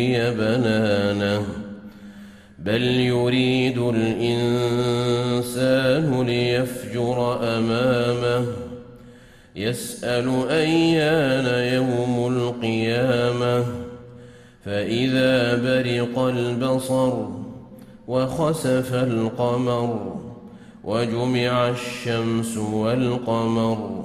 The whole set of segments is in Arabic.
نسوي بنانه بل يريد الإنسان ليفجر أمامه. يسأل أيان يوم القيامة. فإذا برق البصر وخسف القمر وجمع الشمس والقمر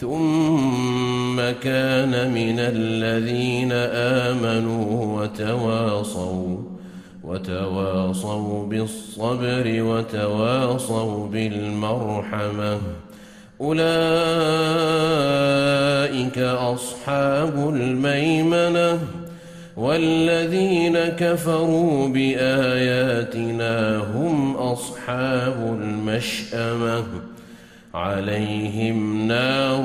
ثم كان من الذين آمنوا وتواصوا وتواصوا بالصبر وتواصوا بالمرحمة. أولئك أصحاب الميمنة والذين كفروا بآياتنا هم أصحاب المشأمة. عليهم نار